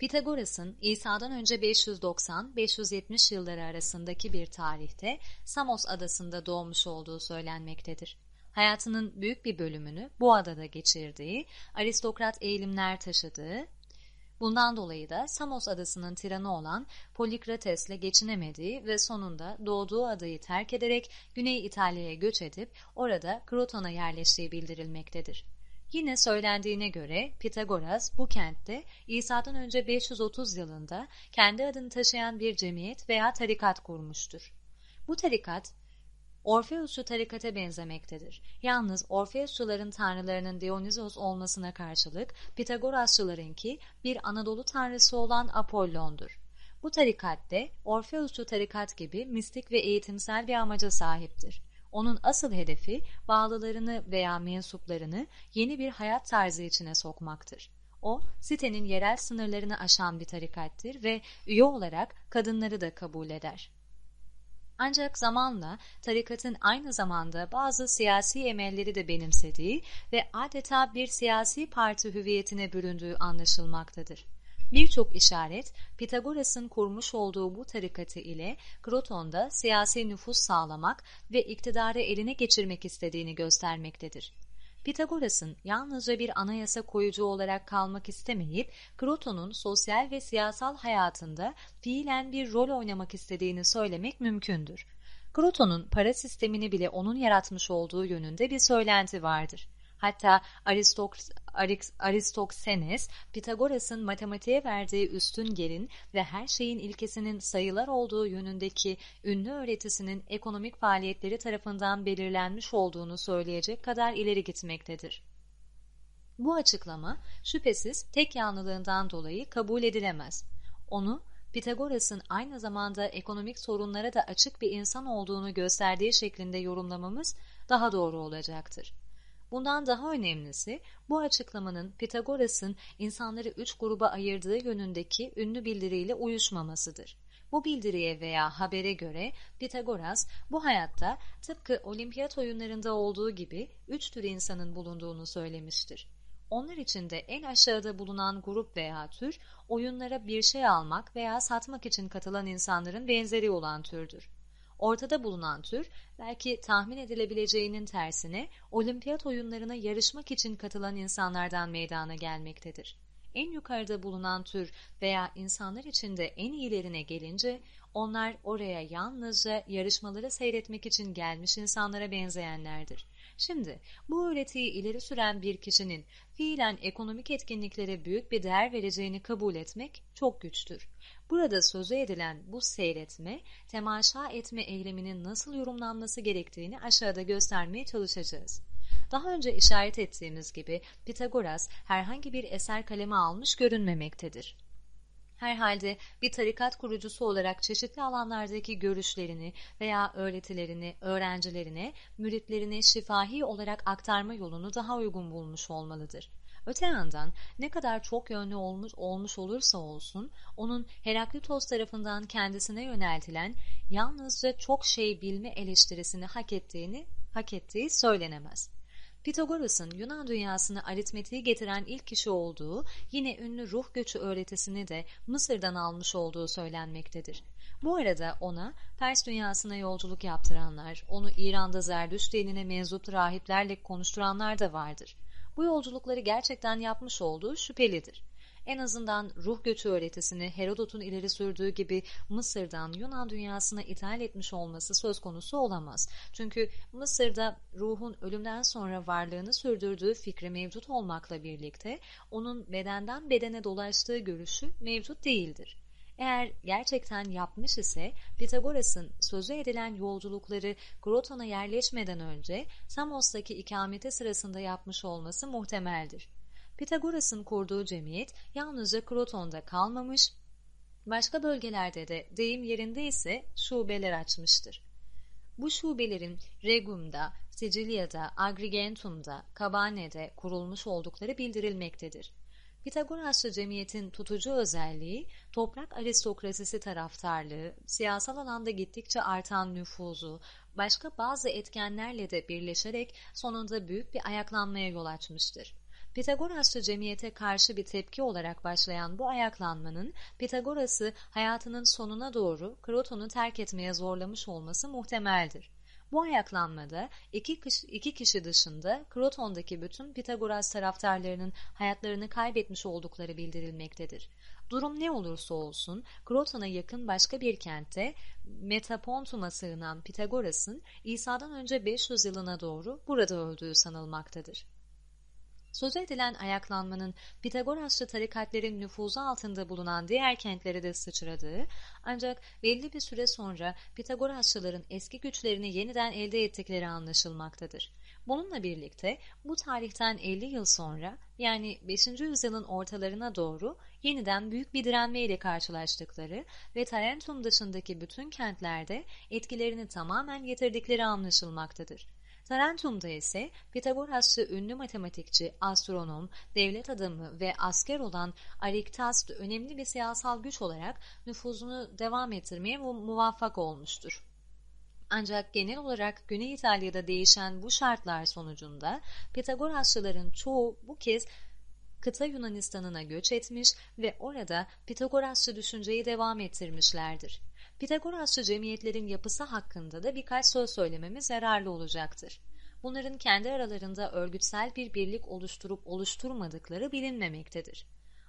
Pitagoras'ın İsa'dan önce 590-570 yılları arasındaki bir tarihte Samos adasında doğmuş olduğu söylenmektedir. Hayatının büyük bir bölümünü bu adada geçirdiği, aristokrat eğilimler taşıdığı, bundan dolayı da Samos adasının tiranı olan Polikrates'le geçinemediği ve sonunda doğduğu adayı terk ederek Güney İtalya'ya göç edip orada Kroton'a yerleştiği bildirilmektedir. Yine söylendiğine göre Pitagoras bu kentte İsa'dan önce 530 yılında kendi adını taşıyan bir cemiyet veya tarikat kurmuştur. Bu tarikat Orfeusçu tarikata benzemektedir. Yalnız Orfeusçuların tanrılarının Dionysos olmasına karşılık Pitagorasçılarınki bir Anadolu tanrısı olan Apollon'dur. Bu tarikatte Orfeusçu tarikat gibi mistik ve eğitimsel bir amaca sahiptir. Onun asıl hedefi bağlılarını veya mensuplarını yeni bir hayat tarzı içine sokmaktır. O, sitenin yerel sınırlarını aşan bir tarikattir ve üye olarak kadınları da kabul eder. Ancak zamanla tarikatın aynı zamanda bazı siyasi emelleri de benimsediği ve adeta bir siyasi parti hüviyetine büründüğü anlaşılmaktadır. Birçok işaret Pitagoras'ın kurmuş olduğu bu tarikatı ile Kroton'da siyasi nüfus sağlamak ve iktidarı eline geçirmek istediğini göstermektedir. Pitagoras'ın yalnızca bir anayasa koyucu olarak kalmak istemeyip Kroton'un sosyal ve siyasal hayatında fiilen bir rol oynamak istediğini söylemek mümkündür. Kroton'un para sistemini bile onun yaratmış olduğu yönünde bir söylenti vardır. Hatta Aristok Aristoksenes, Pitagoras'ın matematiğe verdiği üstün gelin ve her şeyin ilkesinin sayılar olduğu yönündeki ünlü öğretisinin ekonomik faaliyetleri tarafından belirlenmiş olduğunu söyleyecek kadar ileri gitmektedir. Bu açıklama şüphesiz tek yanlılığından dolayı kabul edilemez. Onu Pitagoras'ın aynı zamanda ekonomik sorunlara da açık bir insan olduğunu gösterdiği şeklinde yorumlamamız daha doğru olacaktır. Bundan daha önemlisi bu açıklamanın Pitagoras'ın insanları üç gruba ayırdığı yönündeki ünlü bildiriyle uyuşmamasıdır. Bu bildiriye veya habere göre Pitagoras bu hayatta tıpkı olimpiyat oyunlarında olduğu gibi üç tür insanın bulunduğunu söylemiştir. Onlar içinde en aşağıda bulunan grup veya tür oyunlara bir şey almak veya satmak için katılan insanların benzeri olan türdür. Ortada bulunan tür belki tahmin edilebileceğinin tersine olimpiyat oyunlarına yarışmak için katılan insanlardan meydana gelmektedir. En yukarıda bulunan tür veya insanlar içinde en iyilerine gelince onlar oraya yalnızca yarışmaları seyretmek için gelmiş insanlara benzeyenlerdir. Şimdi bu öğretiyi ileri süren bir kişinin fiilen ekonomik etkinliklere büyük bir değer vereceğini kabul etmek çok güçtür. Burada sözü edilen bu seyretme, temaşa etme eyleminin nasıl yorumlanması gerektiğini aşağıda göstermeye çalışacağız. Daha önce işaret ettiğimiz gibi Pitagoras herhangi bir eser kaleme almış görünmemektedir. Herhalde bir tarikat kurucusu olarak çeşitli alanlardaki görüşlerini veya öğretilerini öğrencilerine, müritlerine şifahi olarak aktarma yolunu daha uygun bulmuş olmalıdır. Öte yandan ne kadar çok yönlü olmuş, olmuş olursa olsun onun Heraklitos tarafından kendisine yöneltilen yalnızca çok şey bilme eleştirisini hak ettiğini hak ettiği söylenemez. Pitagoras'ın Yunan dünyasını aritmetiği getiren ilk kişi olduğu, yine ünlü ruh göçü öğretisini de Mısır'dan almış olduğu söylenmektedir. Bu arada ona Pers dünyasına yolculuk yaptıranlar, onu İran'da Zerdüşt dinine menzup rahiplerle konuşturanlar da vardır. Bu yolculukları gerçekten yapmış olduğu şüphelidir. En azından ruh göçü öğretisini Herodot'un ileri sürdüğü gibi Mısır'dan Yunan dünyasına ithal etmiş olması söz konusu olamaz. Çünkü Mısır'da ruhun ölümden sonra varlığını sürdürdüğü fikri mevcut olmakla birlikte onun bedenden bedene dolaştığı görüşü mevcut değildir. Eğer gerçekten yapmış ise Pitagoras'ın sözü edilen yolculukları Kroton'a yerleşmeden önce Samos'taki ikameti sırasında yapmış olması muhtemeldir. Pitagoras'ın kurduğu cemiyet yalnızca Kroton'da kalmamış, başka bölgelerde de deyim yerinde ise şubeler açmıştır. Bu şubelerin Regum'da, Sicilya'da, Agrigentum'da, Kabane'de kurulmuş oldukları bildirilmektedir. Pitagorasçı cemiyetin tutucu özelliği, toprak aristokrasisi taraftarlığı, siyasal alanda gittikçe artan nüfuzu, başka bazı etkenlerle de birleşerek sonunda büyük bir ayaklanmaya yol açmıştır. Pitagorasçı cemiyete karşı bir tepki olarak başlayan bu ayaklanmanın Pitagoras'ı hayatının sonuna doğru Kroton'u terk etmeye zorlamış olması muhtemeldir. Bu ayaklanmada iki kişi, iki kişi dışında Kroton'daki bütün Pitagoras taraftarlarının hayatlarını kaybetmiş oldukları bildirilmektedir. Durum ne olursa olsun Kroton'a yakın başka bir kentte Metapontum'a sığınan Pitagoras'ın İsa'dan önce 500 yılına doğru burada öldüğü sanılmaktadır. Söz edilen ayaklanmanın Pitagorasçı tarikatlerin nüfuzu altında bulunan diğer kentlere de sıçradığı, ancak belli bir süre sonra Pitagorasçıların eski güçlerini yeniden elde ettikleri anlaşılmaktadır. Bununla birlikte bu tarihten 50 yıl sonra yani 5. yüzyılın ortalarına doğru yeniden büyük bir direnmeyle karşılaştıkları ve Tarentum dışındaki bütün kentlerde etkilerini tamamen yitirdikleri anlaşılmaktadır. Tarentum'da ise Pitagorasçı ünlü matematikçi, astronom, devlet adamı ve asker olan Ariktas önemli bir siyasal güç olarak nüfuzunu devam ettirmeye muvaffak olmuştur. Ancak genel olarak Güney İtalya'da değişen bu şartlar sonucunda Pitagorasçıların çoğu bu kez kıta Yunanistan'ına göç etmiş ve orada Pitagorasçı düşünceyi devam ettirmişlerdir. Pitagorasçı cemiyetlerin yapısı hakkında da birkaç söz söylememiz yararlı olacaktır. Bunların kendi aralarında örgütsel bir birlik oluşturup oluşturmadıkları bilinmemektedir.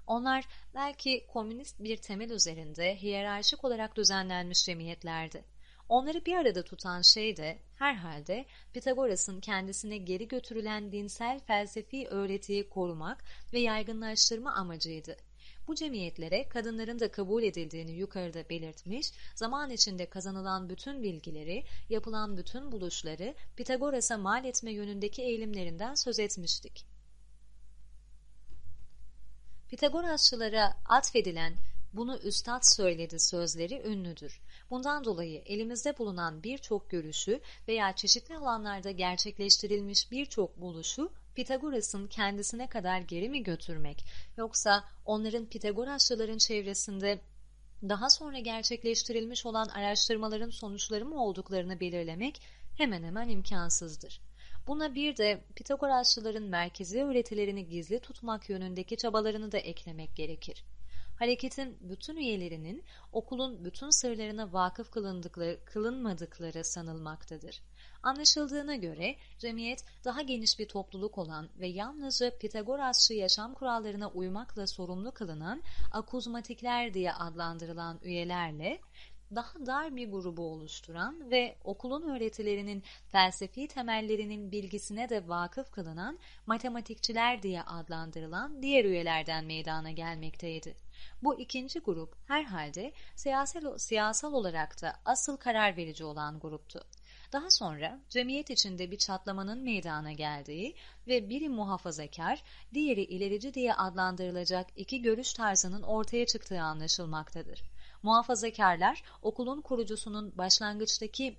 Onlar belki komünist bir temel üzerinde hiyerarşik olarak düzenlenmiş cemiyetlerdi. Onları bir arada tutan şey de herhalde Pitagoras'ın kendisine geri götürülen dinsel felsefi öğretiyi korumak ve yaygınlaştırma amacıydı. Bu cemiyetlere kadınların da kabul edildiğini yukarıda belirtmiş, zaman içinde kazanılan bütün bilgileri, yapılan bütün buluşları Pitagoras'a mal etme yönündeki eğilimlerinden söz etmiştik. Pitagorasçılara atfedilen bunu üstad söyledi sözleri ünlüdür. Bundan dolayı elimizde bulunan birçok görüşü veya çeşitli alanlarda gerçekleştirilmiş birçok buluşu Pitagoras'ın kendisine kadar geri mi götürmek yoksa onların Pitagorasçıların çevresinde daha sonra gerçekleştirilmiş olan araştırmaların sonuçları mı olduklarını belirlemek hemen hemen imkansızdır. Buna bir de Pitagorasçıların merkezi öğretilerini gizli tutmak yönündeki çabalarını da eklemek gerekir hareketin bütün üyelerinin okulun bütün sırlarına vakıf kılındıkları, kılınmadıkları sanılmaktadır. Anlaşıldığına göre cemiyet daha geniş bir topluluk olan ve yalnızca Pitagorasçı yaşam kurallarına uymakla sorumlu kılınan akuzmatikler diye adlandırılan üyelerle daha dar bir grubu oluşturan ve okulun öğretilerinin felsefi temellerinin bilgisine de vakıf kılınan matematikçiler diye adlandırılan diğer üyelerden meydana gelmekteydi. Bu ikinci grup herhalde siyasal, siyasal olarak da asıl karar verici olan gruptu. Daha sonra cemiyet içinde bir çatlamanın meydana geldiği ve biri muhafazakar, diğeri ilerici diye adlandırılacak iki görüş tarzının ortaya çıktığı anlaşılmaktadır. Muhafazakarlar okulun kurucusunun başlangıçtaki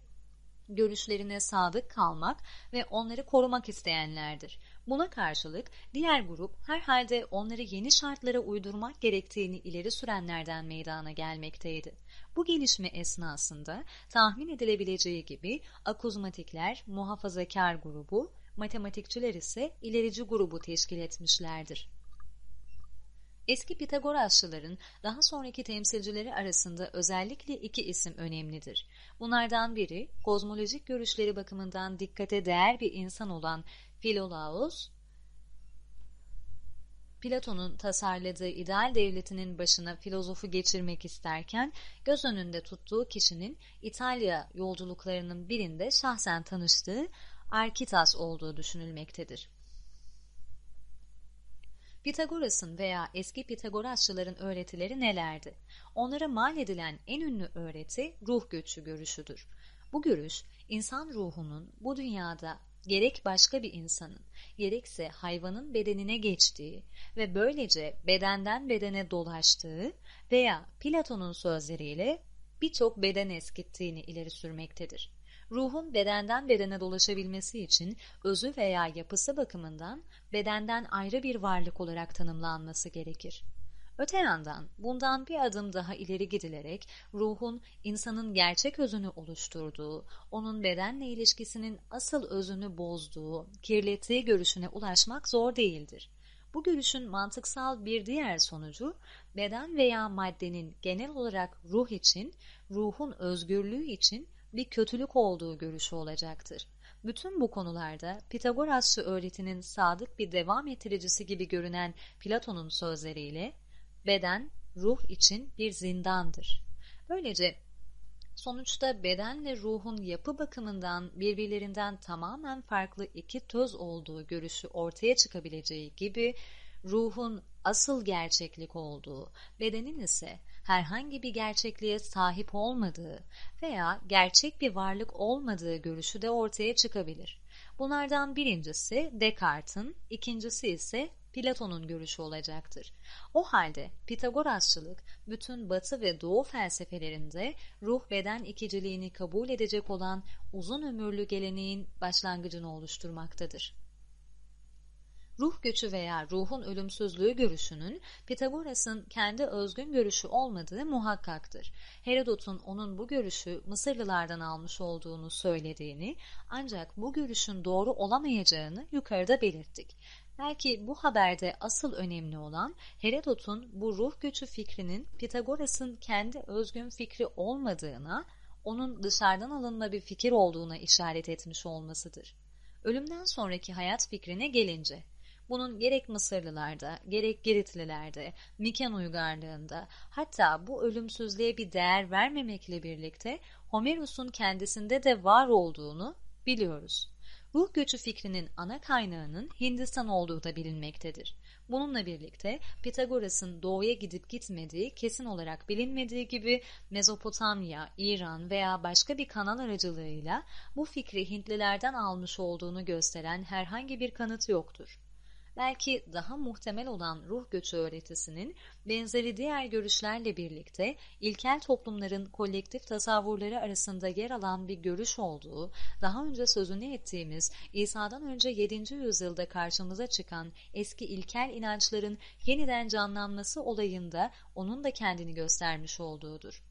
görüşlerine sadık kalmak ve onları korumak isteyenlerdir. Buna karşılık diğer grup herhalde onları yeni şartlara uydurmak gerektiğini ileri sürenlerden meydana gelmekteydi. Bu gelişme esnasında tahmin edilebileceği gibi akuzmatikler muhafazakar grubu, matematikçiler ise ilerici grubu teşkil etmişlerdir. Eski Pitagorasçıların daha sonraki temsilcileri arasında özellikle iki isim önemlidir. Bunlardan biri kozmolojik görüşleri bakımından dikkate değer bir insan olan Filolaos, Platon'un tasarladığı ideal devletinin başına filozofu geçirmek isterken göz önünde tuttuğu kişinin İtalya yolculuklarının birinde şahsen tanıştığı Arkitas olduğu düşünülmektedir. Pitagoras'ın veya eski Pitagorasçıların öğretileri nelerdi? Onlara mal edilen en ünlü öğreti ruh göçü görüşüdür. Bu görüş, insan ruhunun bu dünyada gerek başka bir insanın, gerekse hayvanın bedenine geçtiği ve böylece bedenden bedene dolaştığı veya Platon'un sözleriyle birçok beden eskittiğini ileri sürmektedir. Ruhun bedenden bedene dolaşabilmesi için özü veya yapısı bakımından bedenden ayrı bir varlık olarak tanımlanması gerekir. Öte yandan bundan bir adım daha ileri gidilerek ruhun insanın gerçek özünü oluşturduğu, onun bedenle ilişkisinin asıl özünü bozduğu, kirlettiği görüşüne ulaşmak zor değildir. Bu görüşün mantıksal bir diğer sonucu beden veya maddenin genel olarak ruh için, ruhun özgürlüğü için bir kötülük olduğu görüşü olacaktır. Bütün bu konularda Pitagorasçı öğretinin sadık bir devam ettiricisi gibi görünen Platon'un sözleriyle beden ruh için bir zindandır. Böylece sonuçta bedenle ruhun yapı bakımından birbirlerinden tamamen farklı iki töz olduğu görüşü ortaya çıkabileceği gibi ruhun asıl gerçeklik olduğu, bedenin ise herhangi bir gerçekliğe sahip olmadığı veya gerçek bir varlık olmadığı görüşü de ortaya çıkabilir. Bunlardan birincisi Descartes'in, ikincisi ise Platon'un görüşü olacaktır. O halde Pitagorasçılık bütün batı ve doğu felsefelerinde ruh beden ikiciliğini kabul edecek olan uzun ömürlü geleneğin başlangıcını oluşturmaktadır. Ruh göçü veya ruhun ölümsüzlüğü görüşünün Pitagoras'ın kendi özgün görüşü olmadığı muhakkaktır. Herodot'un onun bu görüşü Mısırlılardan almış olduğunu söylediğini ancak bu görüşün doğru olamayacağını yukarıda belirttik. Belki bu haberde asıl önemli olan Herodot'un bu ruh göçü fikrinin Pitagoras'ın kendi özgün fikri olmadığına, onun dışarıdan alınma bir fikir olduğuna işaret etmiş olmasıdır. Ölümden sonraki hayat fikrine gelince, bunun gerek Mısırlılarda, gerek Giritlilerde, Miken uygarlığında, hatta bu ölümsüzlüğe bir değer vermemekle birlikte Homeros'un kendisinde de var olduğunu biliyoruz. Ruh göçü fikrinin ana kaynağının Hindistan olduğu da bilinmektedir. Bununla birlikte Pitagoras'ın doğuya gidip gitmediği kesin olarak bilinmediği gibi Mezopotamya, İran veya başka bir kanal aracılığıyla bu fikri Hintlilerden almış olduğunu gösteren herhangi bir kanıt yoktur. Belki daha muhtemel olan ruh göçü öğretisinin benzeri diğer görüşlerle birlikte ilkel toplumların kolektif tasavvurları arasında yer alan bir görüş olduğu, daha önce sözünü ettiğimiz İsa'dan önce 7. yüzyılda karşımıza çıkan eski ilkel inançların yeniden canlanması olayında onun da kendini göstermiş olduğudur.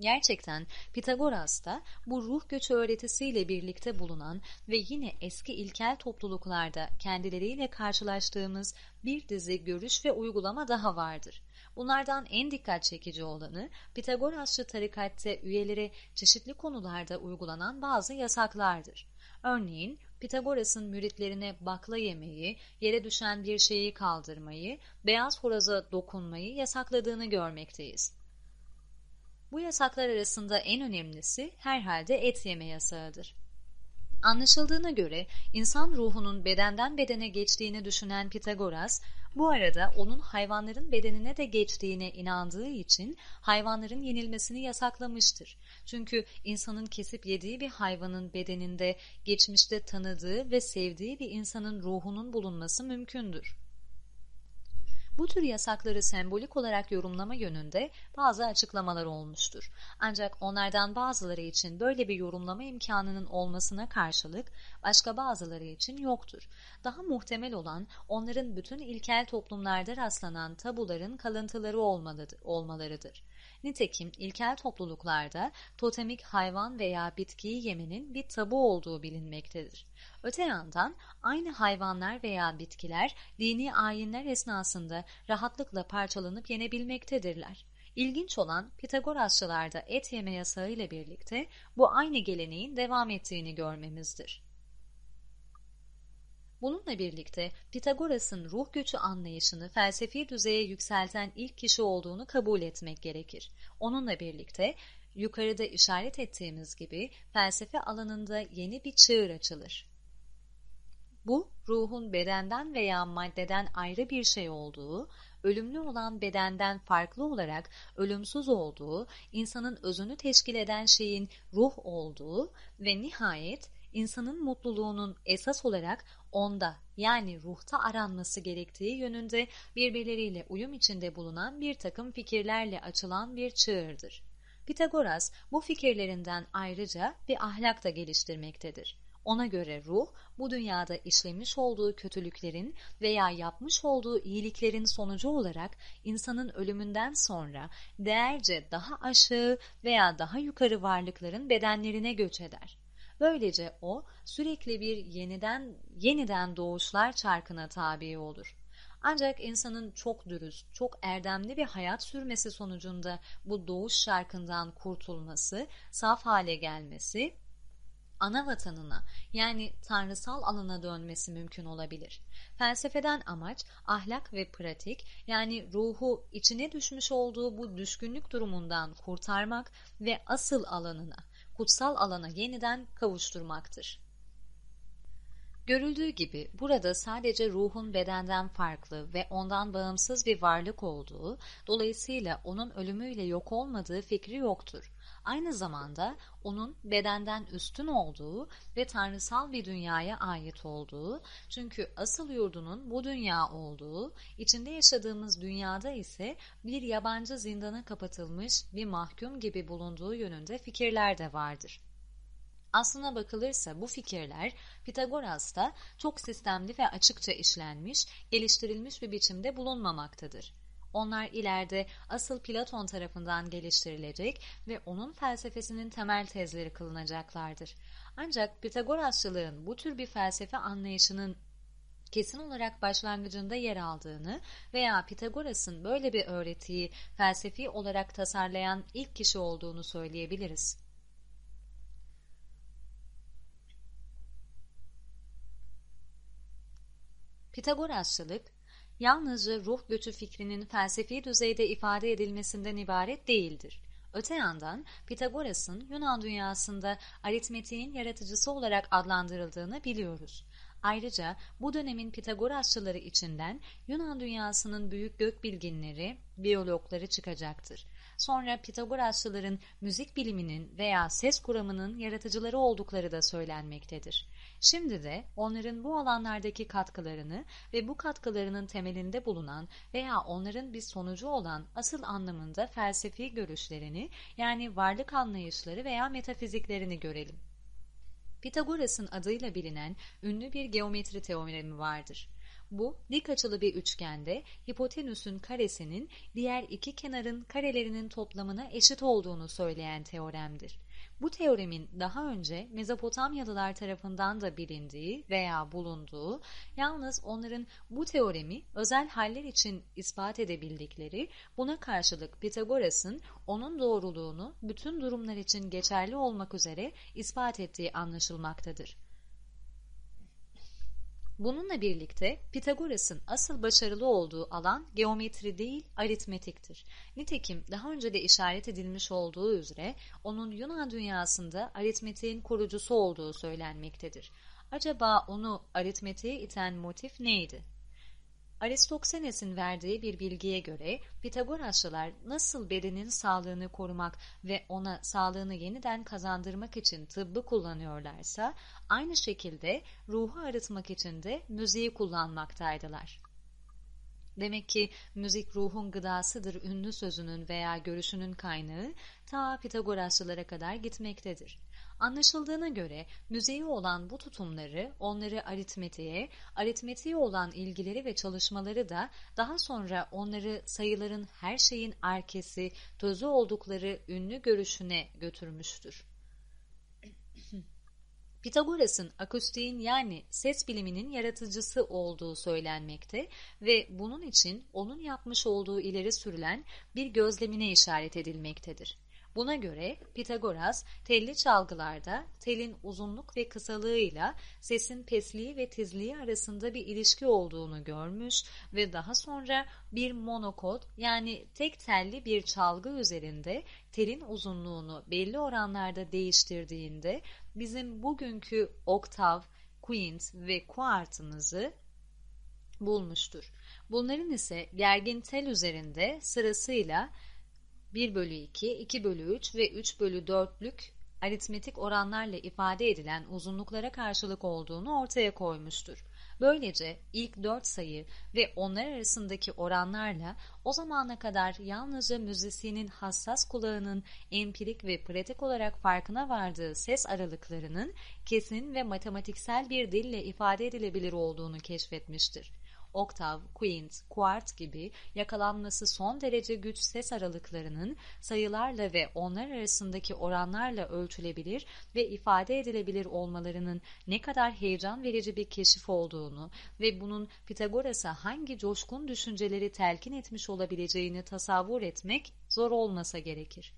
Gerçekten Pitagoras da bu ruh göçü öğretisiyle birlikte bulunan ve yine eski ilkel topluluklarda kendileriyle karşılaştığımız bir dizi görüş ve uygulama daha vardır. Bunlardan en dikkat çekici olanı Pitagorasçı tarikatte üyeleri çeşitli konularda uygulanan bazı yasaklardır. Örneğin Pitagoras'ın müritlerine bakla yemeyi, yere düşen bir şeyi kaldırmayı, beyaz horoza dokunmayı yasakladığını görmekteyiz. Bu yasaklar arasında en önemlisi herhalde et yeme yasağıdır. Anlaşıldığına göre insan ruhunun bedenden bedene geçtiğini düşünen Pitagoras, bu arada onun hayvanların bedenine de geçtiğine inandığı için hayvanların yenilmesini yasaklamıştır. Çünkü insanın kesip yediği bir hayvanın bedeninde geçmişte tanıdığı ve sevdiği bir insanın ruhunun bulunması mümkündür. Bu tür yasakları sembolik olarak yorumlama yönünde bazı açıklamalar olmuştur. Ancak onlardan bazıları için böyle bir yorumlama imkanının olmasına karşılık başka bazıları için yoktur. Daha muhtemel olan onların bütün ilkel toplumlarda rastlanan tabuların kalıntıları olmalarıdır. Nitekim ilkel topluluklarda totemik hayvan veya bitkiyi yemenin bir tabu olduğu bilinmektedir. Öte yandan aynı hayvanlar veya bitkiler dini ayinler esnasında rahatlıkla parçalanıp yenebilmektedirler. İlginç olan Pitagorasçılarda et yeme yasağı ile birlikte bu aynı geleneğin devam ettiğini görmemizdir. Bununla birlikte Pitagoras'ın ruh göçü anlayışını felsefi düzeye yükselten ilk kişi olduğunu kabul etmek gerekir. Onunla birlikte yukarıda işaret ettiğimiz gibi felsefe alanında yeni bir çığır açılır. Bu, ruhun bedenden veya maddeden ayrı bir şey olduğu, ölümlü olan bedenden farklı olarak ölümsüz olduğu, insanın özünü teşkil eden şeyin ruh olduğu ve nihayet insanın mutluluğunun esas olarak onda yani ruhta aranması gerektiği yönünde birbirleriyle uyum içinde bulunan bir takım fikirlerle açılan bir çığırdır. Pitagoras bu fikirlerinden ayrıca bir ahlak da geliştirmektedir. Ona göre ruh, bu dünyada işlemiş olduğu kötülüklerin veya yapmış olduğu iyiliklerin sonucu olarak insanın ölümünden sonra değerce daha aşağı veya daha yukarı varlıkların bedenlerine göç eder. Böylece o sürekli bir yeniden yeniden doğuşlar çarkına tabi olur. Ancak insanın çok dürüst, çok erdemli bir hayat sürmesi sonucunda bu doğuş şarkından kurtulması, saf hale gelmesi, ana vatanına yani tanrısal alana dönmesi mümkün olabilir. Felsefeden amaç ahlak ve pratik yani ruhu içine düşmüş olduğu bu düşkünlük durumundan kurtarmak ve asıl alanına, kutsal alana yeniden kavuşturmaktır. Görüldüğü gibi burada sadece ruhun bedenden farklı ve ondan bağımsız bir varlık olduğu, dolayısıyla onun ölümüyle yok olmadığı fikri yoktur. Aynı zamanda onun bedenden üstün olduğu ve tanrısal bir dünyaya ait olduğu, çünkü asıl yurdunun bu dünya olduğu, içinde yaşadığımız dünyada ise bir yabancı zindana kapatılmış bir mahkum gibi bulunduğu yönünde fikirler de vardır. Aslına bakılırsa bu fikirler Pitagoras'ta çok sistemli ve açıkça işlenmiş, geliştirilmiş bir biçimde bulunmamaktadır. Onlar ileride asıl Platon tarafından geliştirilecek ve onun felsefesinin temel tezleri kılınacaklardır. Ancak Pitagorasçılığın bu tür bir felsefe anlayışının kesin olarak başlangıcında yer aldığını veya Pitagoras'ın böyle bir öğretiyi felsefi olarak tasarlayan ilk kişi olduğunu söyleyebiliriz. Pitagorasçılık, yalnızca ruh göçü fikrinin felsefi düzeyde ifade edilmesinden ibaret değildir. Öte yandan Pitagoras'ın Yunan dünyasında aritmetiğin yaratıcısı olarak adlandırıldığını biliyoruz. Ayrıca bu dönemin Pitagorasçıları içinden Yunan dünyasının büyük gökbilginleri, biyologları çıkacaktır. Sonra Pitagorasçıların müzik biliminin veya ses kuramının yaratıcıları oldukları da söylenmektedir. Şimdi de onların bu alanlardaki katkılarını ve bu katkılarının temelinde bulunan veya onların bir sonucu olan asıl anlamında felsefi görüşlerini yani varlık anlayışları veya metafiziklerini görelim. Pitagoras'ın adıyla bilinen ünlü bir geometri teoremi vardır. Bu dik açılı bir üçgende hipotenüsün karesinin diğer iki kenarın karelerinin toplamına eşit olduğunu söyleyen teoremdir. Bu teoremin daha önce Mezopotamyalılar tarafından da bilindiği veya bulunduğu, yalnız onların bu teoremi özel haller için ispat edebildikleri, buna karşılık Pitagoras'ın onun doğruluğunu bütün durumlar için geçerli olmak üzere ispat ettiği anlaşılmaktadır. Bununla birlikte Pitagoras'ın asıl başarılı olduğu alan geometri değil aritmetiktir. Nitekim daha önce de işaret edilmiş olduğu üzere onun Yunan dünyasında aritmetiğin kurucusu olduğu söylenmektedir. Acaba onu aritmetiğe iten motif neydi? Aristoksenes'in verdiği bir bilgiye göre Pitagorasçılar nasıl bedenin sağlığını korumak ve ona sağlığını yeniden kazandırmak için tıbbı kullanıyorlarsa aynı şekilde ruhu arıtmak için de müziği kullanmaktaydılar. Demek ki müzik ruhun gıdasıdır ünlü sözünün veya görüşünün kaynağı ta Pitagorasçılara kadar gitmektedir. Anlaşıldığına göre müziği olan bu tutumları onları aritmetiğe, aritmetiğe olan ilgileri ve çalışmaları da daha sonra onları sayıların her şeyin arkesi, tözü oldukları ünlü görüşüne götürmüştür. Pitagoras'ın akustiğin yani ses biliminin yaratıcısı olduğu söylenmekte ve bunun için onun yapmış olduğu ileri sürülen bir gözlemine işaret edilmektedir. Buna göre Pitagoras telli çalgılarda telin uzunluk ve kısalığıyla sesin pesliği ve tizliği arasında bir ilişki olduğunu görmüş ve daha sonra bir monokod yani tek telli bir çalgı üzerinde telin uzunluğunu belli oranlarda değiştirdiğinde bizim bugünkü oktav, quint ve kuartımızı bulmuştur. Bunların ise gergin tel üzerinde sırasıyla 1 bölü 2, 2 bölü 3 ve 3 bölü 4'lük aritmetik oranlarla ifade edilen uzunluklara karşılık olduğunu ortaya koymuştur. Böylece ilk dört sayı ve onlar arasındaki oranlarla o zamana kadar yalnızca müzisyenin hassas kulağının empirik ve pratik olarak farkına vardığı ses aralıklarının kesin ve matematiksel bir dille ifade edilebilir olduğunu keşfetmiştir. Oktav, quint, kuart gibi yakalanması son derece güç ses aralıklarının sayılarla ve onlar arasındaki oranlarla ölçülebilir ve ifade edilebilir olmalarının ne kadar heyecan verici bir keşif olduğunu ve bunun Pitagoras'a hangi coşkun düşünceleri telkin etmiş olabileceğini tasavvur etmek zor olmasa gerekir.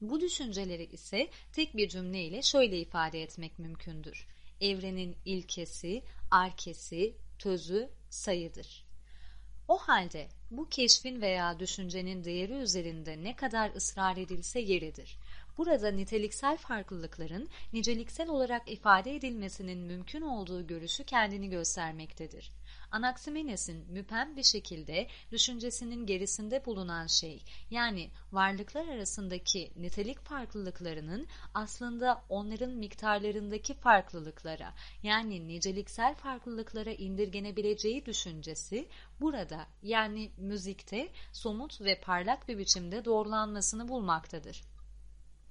Bu düşünceleri ise tek bir cümleyle şöyle ifade etmek mümkündür. Evrenin ilkesi, arkesi, tözü, sayıdır. O halde bu keşfin veya düşüncenin değeri üzerinde ne kadar ısrar edilse yeridir. Burada niteliksel farklılıkların niceliksel olarak ifade edilmesinin mümkün olduğu görüşü kendini göstermektedir. Anaximenes'in müpem bir şekilde düşüncesinin gerisinde bulunan şey, yani varlıklar arasındaki nitelik farklılıklarının aslında onların miktarlarındaki farklılıklara, yani niceliksel farklılıklara indirgenebileceği düşüncesi, burada yani müzikte somut ve parlak bir biçimde doğrulanmasını bulmaktadır.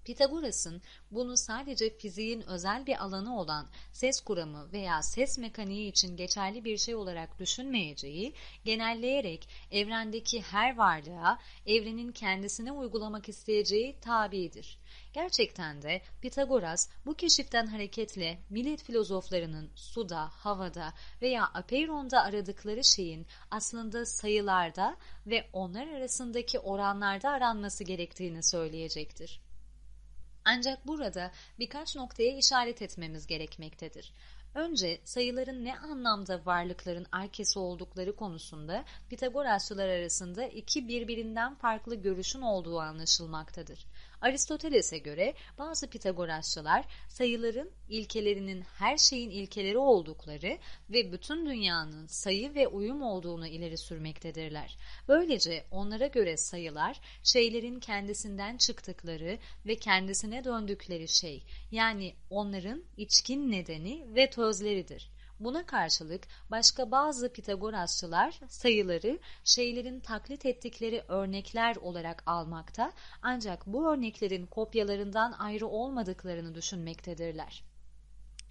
Pitagoras'ın bunu sadece fiziğin özel bir alanı olan ses kuramı veya ses mekaniği için geçerli bir şey olarak düşünmeyeceği, genelleyerek evrendeki her varlığa evrenin kendisine uygulamak isteyeceği tabidir. Gerçekten de Pitagoras bu keşiften hareketle millet filozoflarının suda, havada veya apeironda aradıkları şeyin aslında sayılarda ve onlar arasındaki oranlarda aranması gerektiğini söyleyecektir. Ancak burada birkaç noktaya işaret etmemiz gerekmektedir. Önce sayıların ne anlamda varlıkların arkesi oldukları konusunda Pitagorasçılar arasında iki birbirinden farklı görüşün olduğu anlaşılmaktadır. Aristoteles'e göre bazı Pitagorasçılar sayıların ilkelerinin her şeyin ilkeleri oldukları ve bütün dünyanın sayı ve uyum olduğunu ileri sürmektedirler. Böylece onlara göre sayılar şeylerin kendisinden çıktıkları ve kendisine döndükleri şey yani onların içkin nedeni ve tözleridir. Buna karşılık başka bazı Pitagorasçılar sayıları şeylerin taklit ettikleri örnekler olarak almakta ancak bu örneklerin kopyalarından ayrı olmadıklarını düşünmektedirler.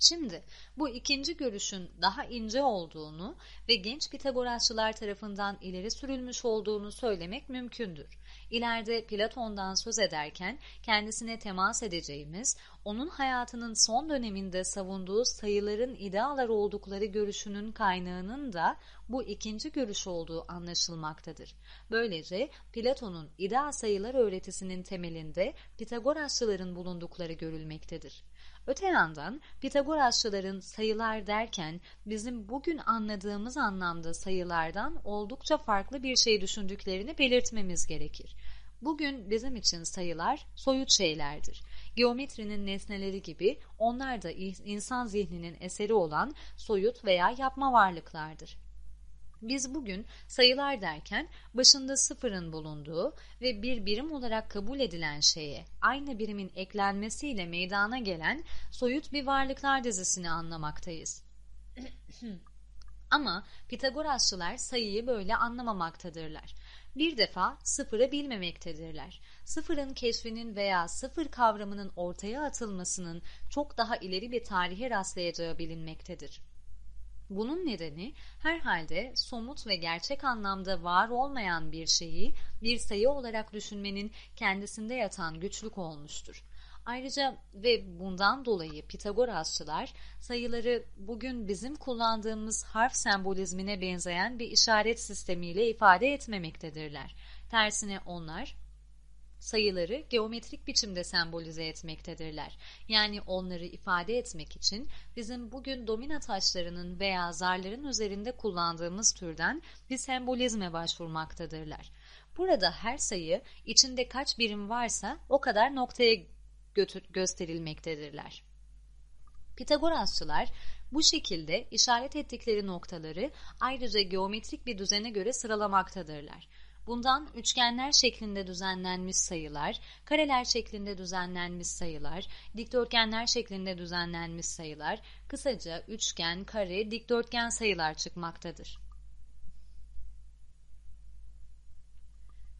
Şimdi bu ikinci görüşün daha ince olduğunu ve genç Pitagorasçılar tarafından ileri sürülmüş olduğunu söylemek mümkündür. İleride Platon'dan söz ederken kendisine temas edeceğimiz, onun hayatının son döneminde savunduğu sayıların idealar oldukları görüşünün kaynağının da bu ikinci görüş olduğu anlaşılmaktadır. Böylece Platon'un ideal sayılar öğretisinin temelinde Pitagorasçıların bulundukları görülmektedir. Öte yandan Pitagorasçıların sayılar derken bizim bugün anladığımız anlamda sayılardan oldukça farklı bir şey düşündüklerini belirtmemiz gerekir. Bugün bizim için sayılar soyut şeylerdir. Geometrinin nesneleri gibi onlar da insan zihninin eseri olan soyut veya yapma varlıklardır. Biz bugün sayılar derken başında sıfırın bulunduğu ve bir birim olarak kabul edilen şeye aynı birimin eklenmesiyle meydana gelen soyut bir varlıklar dizisini anlamaktayız. Ama Pitagorasçılar sayıyı böyle anlamamaktadırlar. Bir defa sıfırı bilmemektedirler. Sıfırın keşfinin veya sıfır kavramının ortaya atılmasının çok daha ileri bir tarihe rastlayacağı bilinmektedir. Bunun nedeni herhalde somut ve gerçek anlamda var olmayan bir şeyi bir sayı olarak düşünmenin kendisinde yatan güçlük olmuştur. Ayrıca ve bundan dolayı Pitagorasçılar sayıları bugün bizim kullandığımız harf sembolizmine benzeyen bir işaret sistemiyle ifade etmemektedirler. Tersine onlar sayıları geometrik biçimde sembolize etmektedirler. Yani onları ifade etmek için bizim bugün domina taşlarının veya zarların üzerinde kullandığımız türden bir sembolizme başvurmaktadırlar. Burada her sayı içinde kaç birim varsa o kadar noktaya gösterilmektedirler. Pitagorasçılar bu şekilde işaret ettikleri noktaları ayrıca geometrik bir düzene göre sıralamaktadırlar. Bundan üçgenler şeklinde düzenlenmiş sayılar, kareler şeklinde düzenlenmiş sayılar, dikdörtgenler şeklinde düzenlenmiş sayılar, kısaca üçgen, kare, dikdörtgen sayılar çıkmaktadır.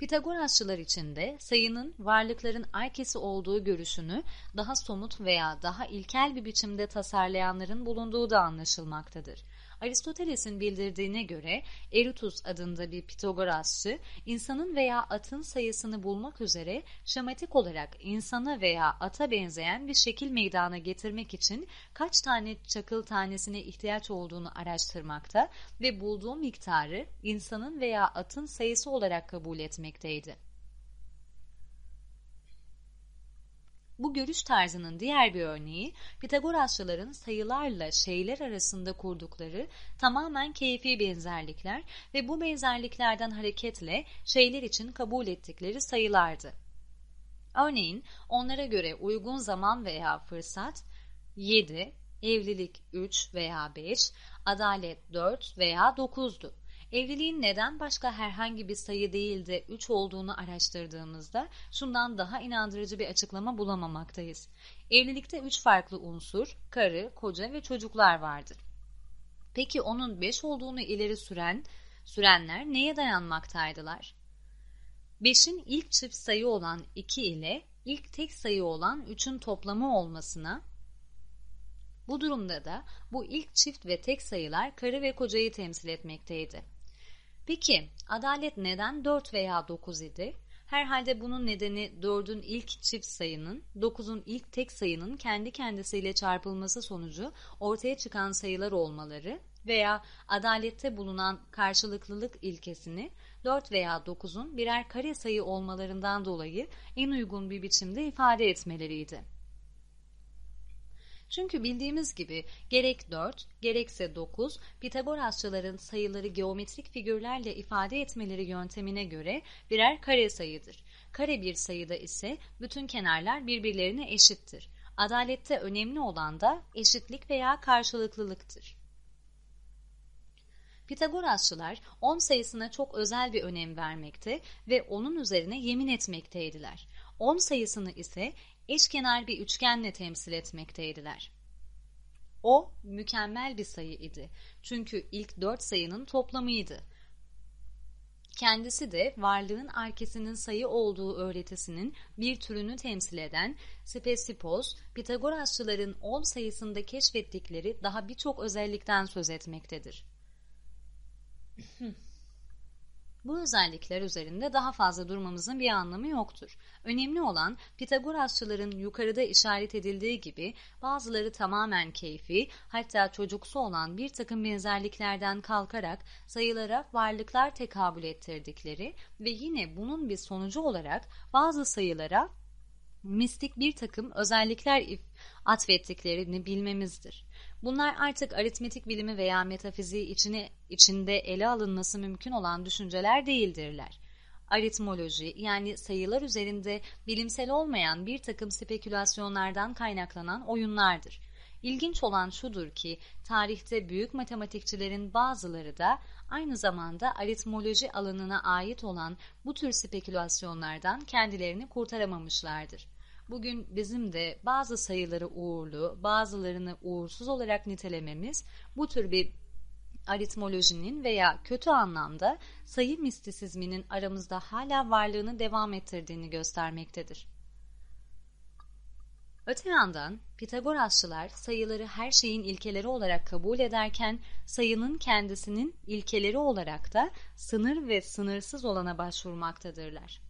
Pitagorasçılar için de sayının varlıkların arkesi olduğu görüşünü daha somut veya daha ilkel bir biçimde tasarlayanların bulunduğu da anlaşılmaktadır. Aristoteles'in bildirdiğine göre Erutus adında bir Pitagorasçı insanın veya atın sayısını bulmak üzere şematik olarak insana veya ata benzeyen bir şekil meydana getirmek için kaç tane çakıl tanesine ihtiyaç olduğunu araştırmakta ve bulduğu miktarı insanın veya atın sayısı olarak kabul etmekteydi. Bu görüş tarzının diğer bir örneği Pitagorasçıların sayılarla şeyler arasında kurdukları tamamen keyfi benzerlikler ve bu benzerliklerden hareketle şeyler için kabul ettikleri sayılardı. Örneğin onlara göre uygun zaman veya fırsat 7, evlilik 3 veya 5, adalet 4 veya 9'du. Evliliğin neden başka herhangi bir sayı değil de 3 olduğunu araştırdığımızda şundan daha inandırıcı bir açıklama bulamamaktayız. Evlilikte 3 farklı unsur, karı, koca ve çocuklar vardır. Peki onun 5 olduğunu ileri süren, sürenler neye dayanmaktaydılar? 5'in ilk çift sayı olan 2 ile ilk tek sayı olan 3'ün toplamı olmasına, bu durumda da bu ilk çift ve tek sayılar karı ve kocayı temsil etmekteydi. Peki adalet neden 4 veya 9 idi? Herhalde bunun nedeni 4'ün ilk çift sayının, 9'un ilk tek sayının kendi kendisiyle çarpılması sonucu ortaya çıkan sayılar olmaları veya adalette bulunan karşılıklılık ilkesini 4 veya 9'un birer kare sayı olmalarından dolayı en uygun bir biçimde ifade etmeleriydi. Çünkü bildiğimiz gibi gerek 4 gerekse 9 Pitagorasçıların sayıları geometrik figürlerle ifade etmeleri yöntemine göre birer kare sayıdır. Kare bir sayıda ise bütün kenarlar birbirlerine eşittir. Adalette önemli olan da eşitlik veya karşılıklılıktır. Pitagorasçılar 10 sayısına çok özel bir önem vermekte ve onun üzerine yemin etmekteydiler. 10 sayısını ise eşkenar bir üçgenle temsil etmekteydiler. O mükemmel bir sayı idi. Çünkü ilk dört sayının toplamıydı. Kendisi de varlığın arkesinin sayı olduğu öğretisinin bir türünü temsil eden Spesipos, Pitagorasçıların 10 sayısında keşfettikleri daha birçok özellikten söz etmektedir. Bu özellikler üzerinde daha fazla durmamızın bir anlamı yoktur. Önemli olan Pitagorasçıların yukarıda işaret edildiği gibi bazıları tamamen keyfi hatta çocuksu olan bir takım benzerliklerden kalkarak sayılara varlıklar tekabül ettirdikleri ve yine bunun bir sonucu olarak bazı sayılara mistik bir takım özellikler atfettiklerini bilmemizdir. Bunlar artık aritmetik bilimi veya metafiziği içine, içinde ele alınması mümkün olan düşünceler değildirler. Aritmoloji yani sayılar üzerinde bilimsel olmayan bir takım spekülasyonlardan kaynaklanan oyunlardır. İlginç olan şudur ki tarihte büyük matematikçilerin bazıları da aynı zamanda aritmoloji alanına ait olan bu tür spekülasyonlardan kendilerini kurtaramamışlardır. Bugün bizim de bazı sayıları uğurlu, bazılarını uğursuz olarak nitelememiz bu tür bir aritmolojinin veya kötü anlamda sayı mistisizminin aramızda hala varlığını devam ettirdiğini göstermektedir. Öte yandan Pitagorasçılar sayıları her şeyin ilkeleri olarak kabul ederken sayının kendisinin ilkeleri olarak da sınır ve sınırsız olana başvurmaktadırlar.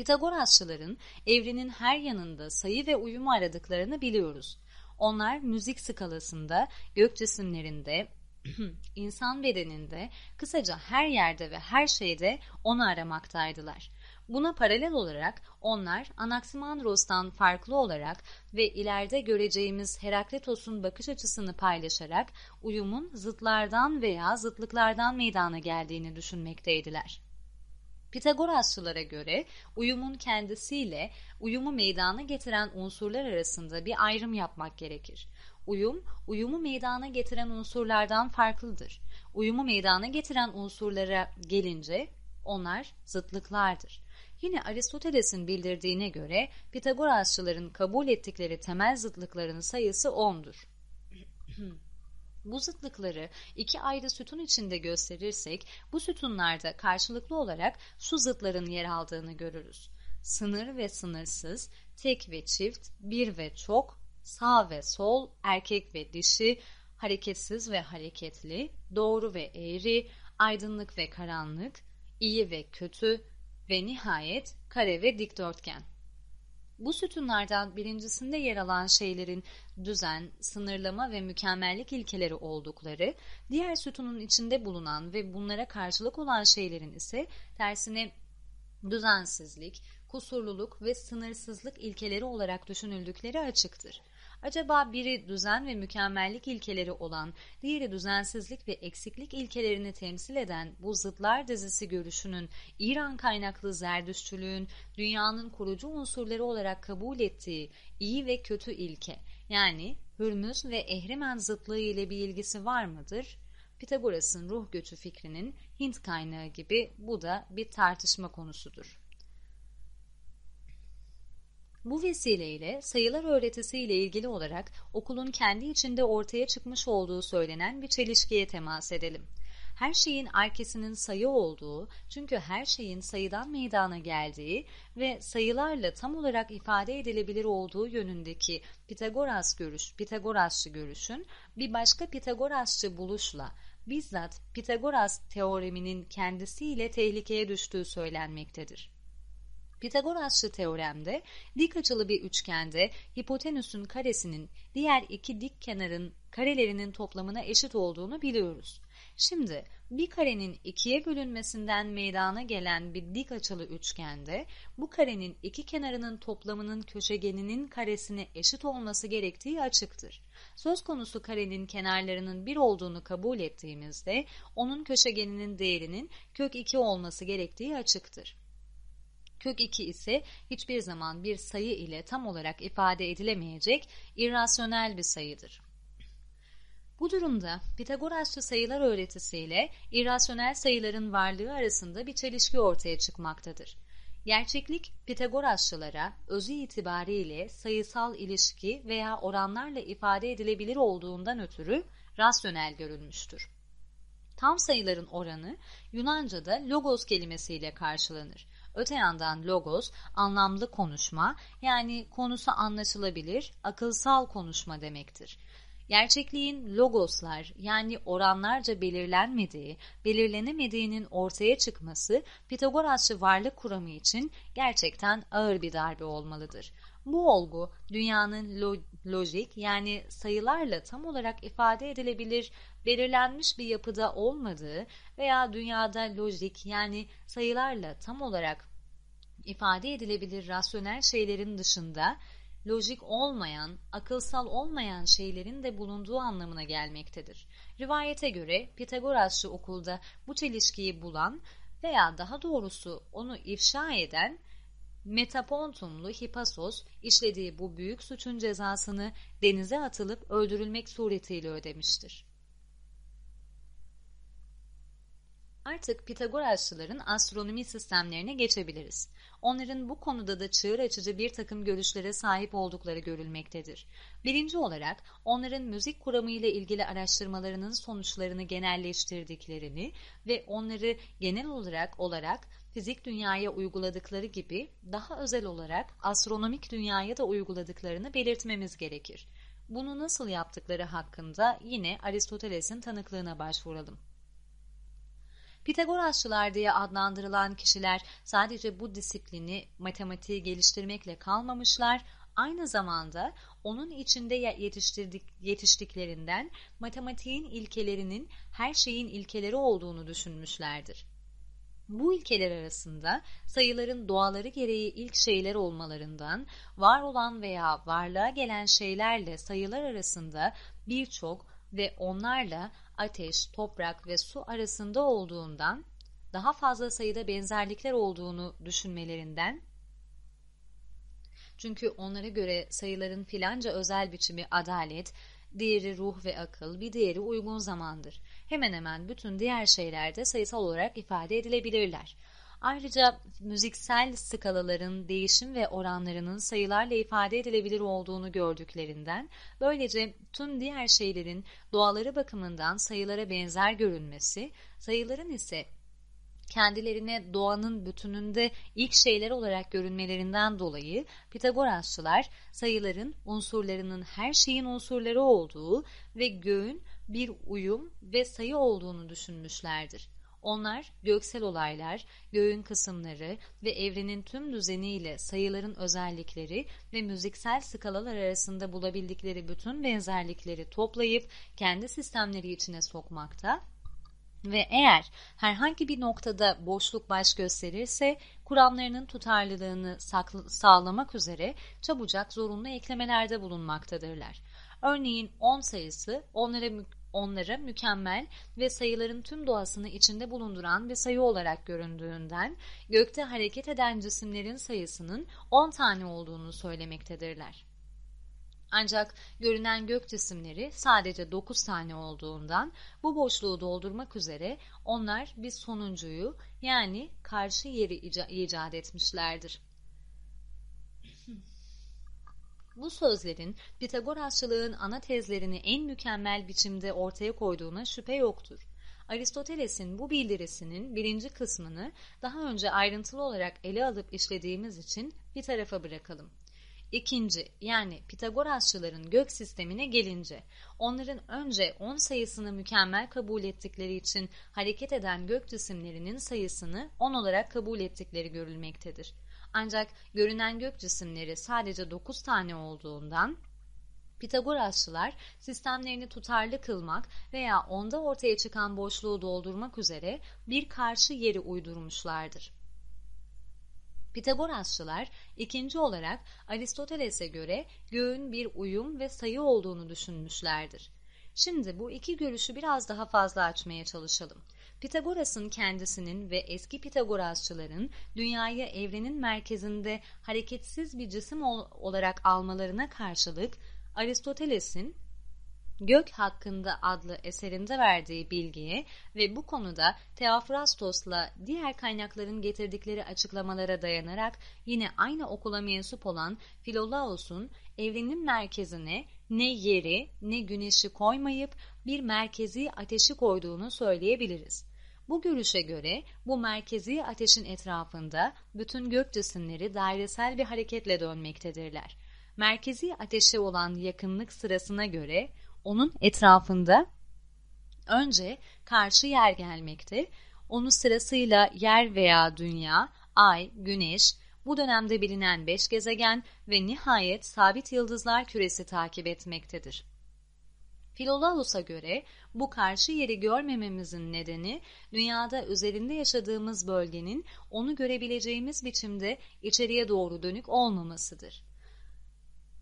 Pitagorasçıların evrenin her yanında sayı ve uyumu aradıklarını biliyoruz. Onlar müzik skalasında, gök cisimlerinde, insan bedeninde, kısaca her yerde ve her şeyde onu aramaktaydılar. Buna paralel olarak onlar Anaximandros'tan farklı olarak ve ileride göreceğimiz Herakletos'un bakış açısını paylaşarak uyumun zıtlardan veya zıtlıklardan meydana geldiğini düşünmekteydiler. Pitagorasçılara göre uyumun kendisiyle uyumu meydana getiren unsurlar arasında bir ayrım yapmak gerekir. Uyum, uyumu meydana getiren unsurlardan farklıdır. Uyumu meydana getiren unsurlara gelince onlar zıtlıklardır. Yine Aristoteles'in bildirdiğine göre Pitagorasçıların kabul ettikleri temel zıtlıkların sayısı 10'dur. Bu zıtlıkları iki ayrı sütun içinde gösterirsek bu sütunlarda karşılıklı olarak şu zıtların yer aldığını görürüz. Sınır ve sınırsız, tek ve çift, bir ve çok, sağ ve sol, erkek ve dişi, hareketsiz ve hareketli, doğru ve eğri, aydınlık ve karanlık, iyi ve kötü ve nihayet kare ve dikdörtgen. Bu sütunlardan birincisinde yer alan şeylerin düzen, sınırlama ve mükemmellik ilkeleri oldukları, diğer sütunun içinde bulunan ve bunlara karşılık olan şeylerin ise tersine düzensizlik, kusurluluk ve sınırsızlık ilkeleri olarak düşünüldükleri açıktır. Acaba biri düzen ve mükemmellik ilkeleri olan, diğeri düzensizlik ve eksiklik ilkelerini temsil eden bu zıtlar dizisi görüşünün İran kaynaklı zerdüşçülüğün dünyanın kurucu unsurları olarak kabul ettiği iyi ve kötü ilke yani Hürmüz ve Ehrimen zıtlığı ile bir ilgisi var mıdır? Pitagoras'ın ruh göçü fikrinin Hint kaynağı gibi bu da bir tartışma konusudur. Bu vesileyle sayılar öğretisiyle ilgili olarak okulun kendi içinde ortaya çıkmış olduğu söylenen bir çelişkiye temas edelim. Her şeyin arkesinin sayı olduğu, çünkü her şeyin sayıdan meydana geldiği ve sayılarla tam olarak ifade edilebilir olduğu yönündeki Pitagoras görüş, Pitagorasçı görüşün bir başka Pitagorasçı buluşla bizzat Pitagoras teoreminin kendisiyle tehlikeye düştüğü söylenmektedir. Pitagorasçı teoremde dik açılı bir üçgende hipotenüsün karesinin diğer iki dik kenarın karelerinin toplamına eşit olduğunu biliyoruz. Şimdi bir karenin ikiye bölünmesinden meydana gelen bir dik açılı üçgende bu karenin iki kenarının toplamının köşegeninin karesine eşit olması gerektiği açıktır. Söz konusu karenin kenarlarının bir olduğunu kabul ettiğimizde onun köşegeninin değerinin kök 2 olması gerektiği açıktır. Kök 2 ise hiçbir zaman bir sayı ile tam olarak ifade edilemeyecek irrasyonel bir sayıdır. Bu durumda Pitagorasçı sayılar öğretisiyle irrasyonel sayıların varlığı arasında bir çelişki ortaya çıkmaktadır. Gerçeklik Pitagorasçılara özü itibariyle sayısal ilişki veya oranlarla ifade edilebilir olduğundan ötürü rasyonel görülmüştür. Tam sayıların oranı Yunanca'da logos kelimesiyle karşılanır. Öte yandan logos anlamlı konuşma yani konusu anlaşılabilir, akılsal konuşma demektir. Gerçekliğin logoslar yani oranlarca belirlenmediği, belirlenemediğinin ortaya çıkması Pitagorasçı varlık kuramı için gerçekten ağır bir darbe olmalıdır. Bu olgu dünyanın lo lojik yani sayılarla tam olarak ifade edilebilir belirlenmiş bir yapıda olmadığı veya dünyada lojik yani sayılarla tam olarak ifade edilebilir rasyonel şeylerin dışında lojik olmayan, akılsal olmayan şeylerin de bulunduğu anlamına gelmektedir. Rivayete göre Pitagorasçı okulda bu çelişkiyi bulan veya daha doğrusu onu ifşa eden Metapontumlu Hipasos işlediği bu büyük suçun cezasını denize atılıp öldürülmek suretiyle ödemiştir. Artık Pitagorasçıların astronomi sistemlerine geçebiliriz. Onların bu konuda da çığır açıcı bir takım görüşlere sahip oldukları görülmektedir. Birinci olarak onların müzik kuramı ile ilgili araştırmalarının sonuçlarını genelleştirdiklerini ve onları genel olarak olarak fizik dünyaya uyguladıkları gibi daha özel olarak astronomik dünyaya da uyguladıklarını belirtmemiz gerekir. Bunu nasıl yaptıkları hakkında yine Aristoteles'in tanıklığına başvuralım. Pitagorasçılar diye adlandırılan kişiler sadece bu disiplini matematiği geliştirmekle kalmamışlar, aynı zamanda onun içinde yetiştirdik, yetiştiklerinden matematiğin ilkelerinin her şeyin ilkeleri olduğunu düşünmüşlerdir. Bu ilkeler arasında sayıların doğaları gereği ilk şeyler olmalarından, var olan veya varlığa gelen şeylerle sayılar arasında birçok ve onlarla ateş, toprak ve su arasında olduğundan daha fazla sayıda benzerlikler olduğunu düşünmelerinden çünkü onlara göre sayıların filanca özel biçimi adalet, diğeri ruh ve akıl, bir diğeri uygun zamandır. Hemen hemen bütün diğer şeyler de sayısal olarak ifade edilebilirler. Ayrıca müziksel skalaların değişim ve oranlarının sayılarla ifade edilebilir olduğunu gördüklerinden, böylece tüm diğer şeylerin doğaları bakımından sayılara benzer görünmesi, sayıların ise kendilerine doğanın bütününde ilk şeyler olarak görünmelerinden dolayı Pitagorasçılar sayıların unsurlarının her şeyin unsurları olduğu ve göğün bir uyum ve sayı olduğunu düşünmüşlerdir. Onlar göksel olaylar, göğün kısımları ve evrenin tüm düzeniyle sayıların özellikleri ve müziksel skalalar arasında bulabildikleri bütün benzerlikleri toplayıp kendi sistemleri içine sokmakta ve eğer herhangi bir noktada boşluk baş gösterirse kuramlarının tutarlılığını sağlamak üzere çabucak zorunlu eklemelerde bulunmaktadırlar. Örneğin 10 sayısı onlara onlara mükemmel ve sayıların tüm doğasını içinde bulunduran bir sayı olarak göründüğünden gökte hareket eden cisimlerin sayısının 10 tane olduğunu söylemektedirler. Ancak görünen gök cisimleri sadece 9 tane olduğundan bu boşluğu doldurmak üzere onlar bir sonuncuyu yani karşı yeri icat etmişlerdir. Bu sözlerin Pitagorasçılığın ana tezlerini en mükemmel biçimde ortaya koyduğuna şüphe yoktur. Aristoteles'in bu bildirisinin birinci kısmını daha önce ayrıntılı olarak ele alıp işlediğimiz için bir tarafa bırakalım. İkinci yani Pitagorasçıların gök sistemine gelince onların önce 10 sayısını mükemmel kabul ettikleri için hareket eden gök cisimlerinin sayısını 10 olarak kabul ettikleri görülmektedir. Ancak görünen gök cisimleri sadece 9 tane olduğundan Pitagorasçılar sistemlerini tutarlı kılmak veya onda ortaya çıkan boşluğu doldurmak üzere bir karşı yeri uydurmuşlardır. Pitagorasçılar ikinci olarak Aristoteles'e göre göğün bir uyum ve sayı olduğunu düşünmüşlerdir. Şimdi bu iki görüşü biraz daha fazla açmaya çalışalım. Pitagoras'ın kendisinin ve eski Pitagorasçıların dünyayı evrenin merkezinde hareketsiz bir cisim olarak almalarına karşılık Aristoteles'in Gök hakkında adlı eserinde verdiği bilgiye ve bu konuda Teofrastos'la diğer kaynakların getirdikleri açıklamalara dayanarak yine aynı okula mensup olan Filolaos'un evrenin merkezine ne yeri ne güneşi koymayıp bir merkezi ateşi koyduğunu söyleyebiliriz. Bu görüşe göre bu merkezi ateşin etrafında bütün gök cisimleri dairesel bir hareketle dönmektedirler. Merkezi ateşe olan yakınlık sırasına göre onun etrafında önce karşı yer gelmekte, onu sırasıyla yer veya dünya, ay, güneş, bu dönemde bilinen beş gezegen ve nihayet sabit yıldızlar küresi takip etmektedir. Filolaus'a göre bu karşı yeri görmememizin nedeni dünyada üzerinde yaşadığımız bölgenin onu görebileceğimiz biçimde içeriye doğru dönük olmamasıdır.